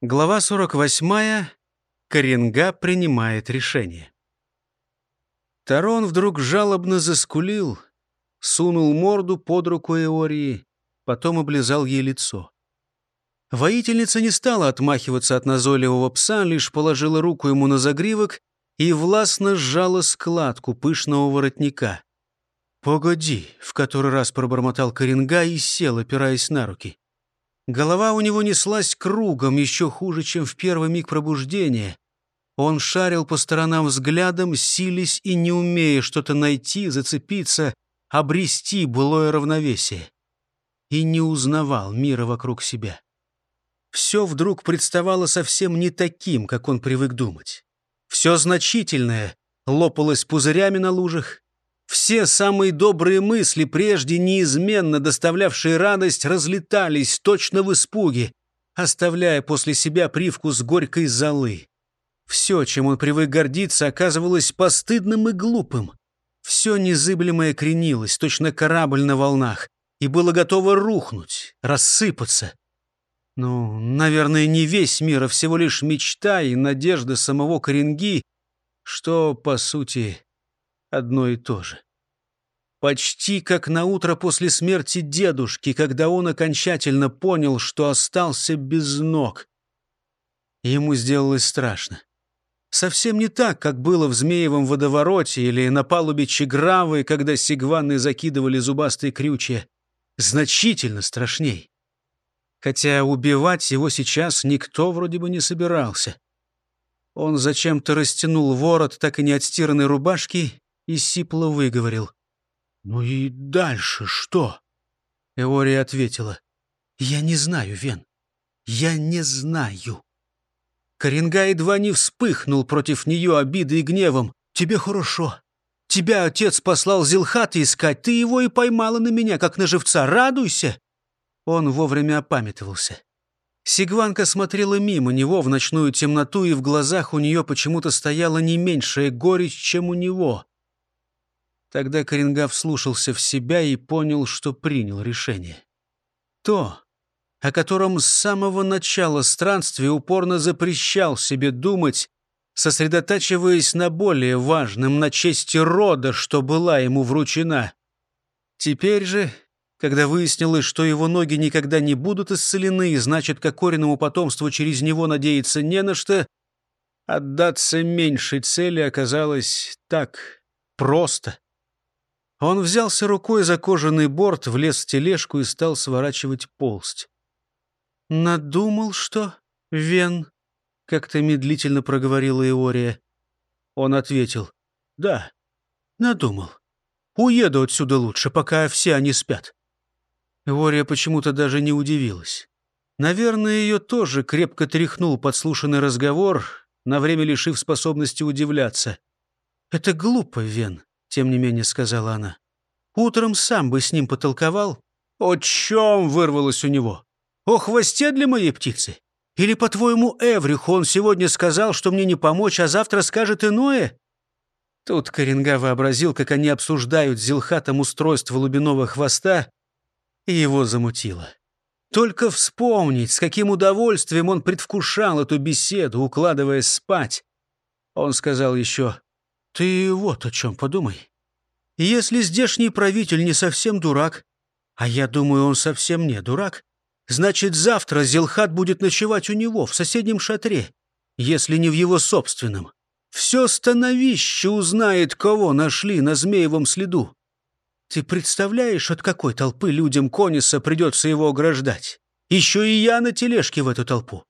Глава 48. Коренга принимает решение. Тарон вдруг жалобно заскулил, сунул морду под руку Эории, потом облизал ей лицо. Воительница не стала отмахиваться от назойливого пса, лишь положила руку ему на загривок и властно сжала складку пышного воротника. «Погоди», — в который раз пробормотал Коренга и сел, опираясь на руки. Голова у него неслась кругом, еще хуже, чем в первый миг пробуждения. Он шарил по сторонам взглядом, сились и не умея что-то найти, зацепиться, обрести былое равновесие. И не узнавал мира вокруг себя. Все вдруг представало совсем не таким, как он привык думать. Все значительное лопалось пузырями на лужах, все самые добрые мысли, прежде неизменно доставлявшие радость, разлетались точно в испуге, оставляя после себя привкус горькой золы. Все, чем он привык гордиться, оказывалось постыдным и глупым. Все незыблемое кренилось, точно корабль на волнах, и было готово рухнуть, рассыпаться. Ну, наверное, не весь мир, а всего лишь мечта и надежда самого Коренги, что, по сути, одно и то же. Почти как на утро после смерти дедушки, когда он окончательно понял, что остался без ног. Ему сделалось страшно. Совсем не так, как было в Змеевом водовороте или на палубе Чегравы, когда сигваны закидывали зубастые крючья. Значительно страшней. Хотя убивать его сейчас никто вроде бы не собирался. Он зачем-то растянул ворот так и не отстиранной рубашки и сипло выговорил. «Ну и дальше что?» Эория ответила. «Я не знаю, Вен. Я не знаю». Коренга едва не вспыхнул против нее обидой и гневом. «Тебе хорошо. Тебя отец послал Зилхата искать. Ты его и поймала на меня, как на живца. Радуйся!» Он вовремя опамятовался. Сигванка смотрела мимо него в ночную темноту, и в глазах у нее почему-то стояла не меньшая горечь, чем у него. Тогда Коренгав вслушался в себя и понял, что принял решение. То, о котором с самого начала странствия упорно запрещал себе думать, сосредотачиваясь на более важном, на чести рода, что была ему вручена. Теперь же, когда выяснилось, что его ноги никогда не будут исцелены, значит, как коренному потомству через него надеяться не на что, отдаться меньшей цели оказалось так просто. Он взялся рукой за кожаный борт, влез в тележку и стал сворачивать полсть. «Надумал, что, Вен?» — как-то медлительно проговорила Иория. Он ответил. «Да, надумал. Уеду отсюда лучше, пока все они спят». Иория почему-то даже не удивилась. Наверное, ее тоже крепко тряхнул подслушанный разговор, на время лишив способности удивляться. «Это глупо, Вен. — тем не менее сказала она. «Утром сам бы с ним потолковал». «О чем?» — вырвалось у него. «О хвосте для моей птицы? Или, по-твоему, Эвриху он сегодня сказал, что мне не помочь, а завтра скажет иное?» Тут Коренга вообразил, как они обсуждают Зилхатом устройство лубиного хвоста, и его замутило. Только вспомнить, с каким удовольствием он предвкушал эту беседу, укладываясь спать. Он сказал еще, ты вот о чем подумай. Если здешний правитель не совсем дурак, а я думаю, он совсем не дурак, значит, завтра Зелхат будет ночевать у него, в соседнем шатре, если не в его собственном. Все становище узнает, кого нашли на змеевом следу. Ты представляешь, от какой толпы людям Кониса придется его ограждать? Еще и я на тележке в эту толпу.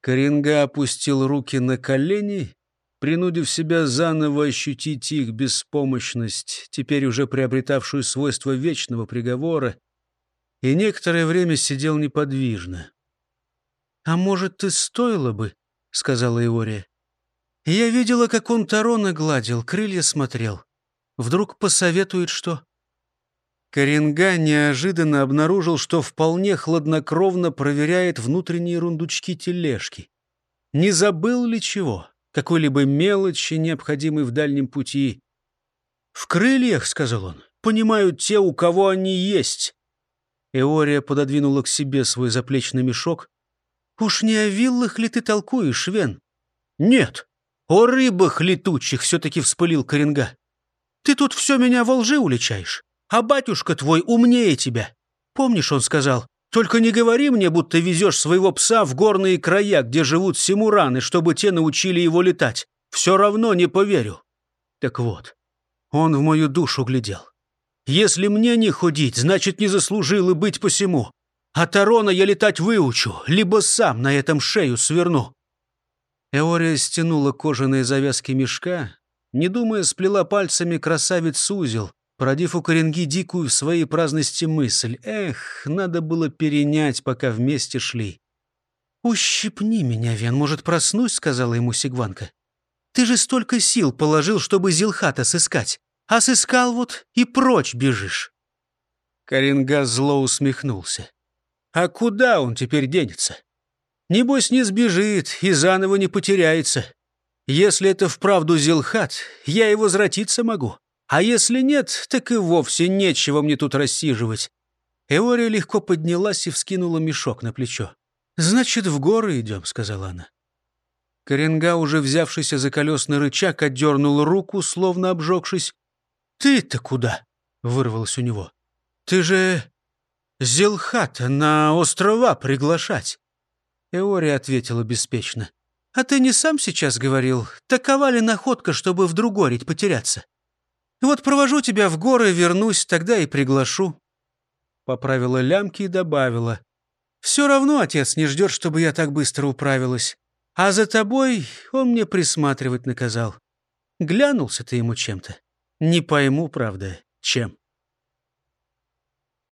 Коренга опустил руки на колени принудив себя заново ощутить их беспомощность, теперь уже приобретавшую свойство вечного приговора, и некоторое время сидел неподвижно. «А может, и стоило бы?» — сказала Иория. «Я видела, как он Тарона гладил, крылья смотрел. Вдруг посоветует что?» Коренга неожиданно обнаружил, что вполне хладнокровно проверяет внутренние рундучки тележки. Не забыл ли чего? Какой-либо мелочи, необходимой в дальнем пути. «В крыльях, — сказал он, — понимают те, у кого они есть». Эория пододвинула к себе свой заплечный мешок. Уж не о виллах ли ты толкуешь, Вен? Нет, о рыбах летучих все-таки вспылил Коренга. Ты тут все меня во лжи уличаешь, а батюшка твой умнее тебя. Помнишь, он сказал, только не говори мне, будто везешь своего пса в горные края, где живут симураны, чтобы те научили его летать. Все равно не поверю. Так вот, он в мою душу глядел. Если мне не ходить, значит, не заслужил и быть посему. А Тарона я летать выучу, либо сам на этом шею сверну». Эория стянула кожаные завязки мешка, не думая, сплела пальцами красавец узел, породив у Коренги дикую в своей праздности мысль. Эх, надо было перенять, пока вместе шли. «Ущипни меня, Вен, может, проснусь», — сказала ему Сигванка. «Ты же столько сил положил, чтобы Зилхата сыскать а сыскал вот и прочь бежишь». Коренга зло усмехнулся. «А куда он теперь денется? Небось, не сбежит и заново не потеряется. Если это вправду Зилхат, я и возвратиться могу. А если нет, так и вовсе нечего мне тут рассиживать». Эория легко поднялась и вскинула мешок на плечо. «Значит, в горы идем», — сказала она. Коренга, уже взявшийся за колесный рычаг, отдернул руку, словно обжегшись, «Ты-то куда?» — вырвалось у него. «Ты же Зелхата на острова приглашать!» Эория ответила беспечно. «А ты не сам сейчас говорил, такова ли находка, чтобы в другорить потеряться? Вот провожу тебя в горы, вернусь, тогда и приглашу». Поправила лямки и добавила. «Все равно отец не ждет, чтобы я так быстро управилась. А за тобой он мне присматривать наказал. Глянулся ты ему чем-то. Не пойму, правда, чем.